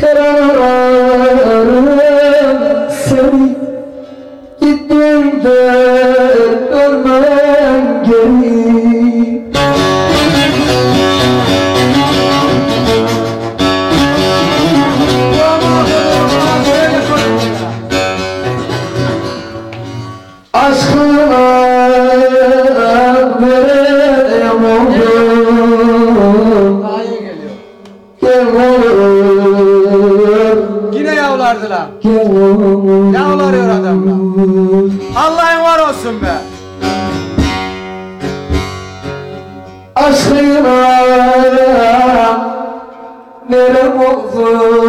Her an ararım seni Gittiğimde dönmem geri. Aşkına veremem. Gel oğlum. Oğlum Yavlarıyor adamlar. Allah'ın var olsun be. Aşkına verem oğlum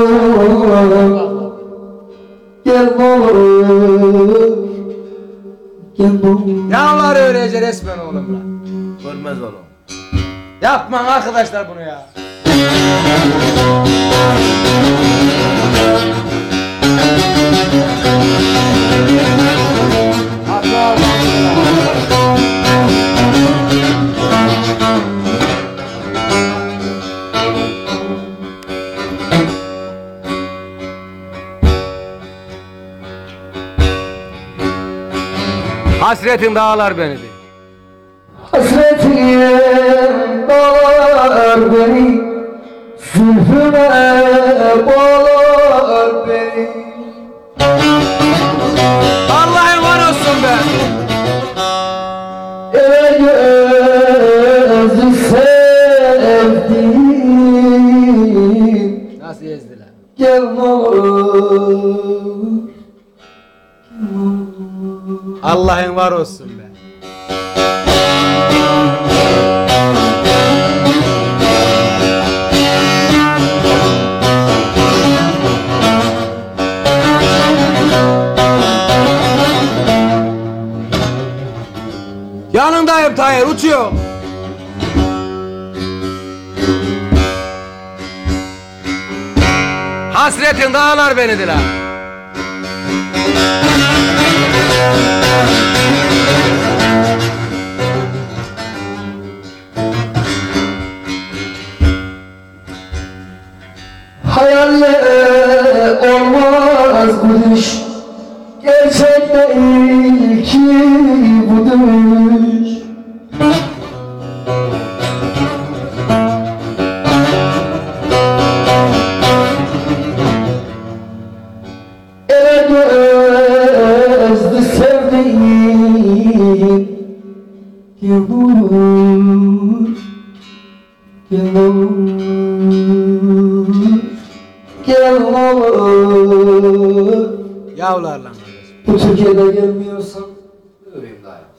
Gel oğlum Gel oğlum Yavları öylece resmen oğlumla. Görmez oğlum. Yapmayın arkadaşlar bunu ya. Hasretin dağlar beni de. Hasretin dağlar beni Zülfüne bağlar beni Allah'ın var olsun be. Ele gözü sevdim Nasıl ezdiler? Gel olur Allah'ın var olsun be. Yanındayım Tahir uçuyor. Hasretin dağlar beni diler. Hayalle olmaz bu düş Gerçek değil ki bu düş Ele gözlü sevdiğim Gel olur yavlarla. Bu Türkiye'de gelmiyorsan öleyim daha.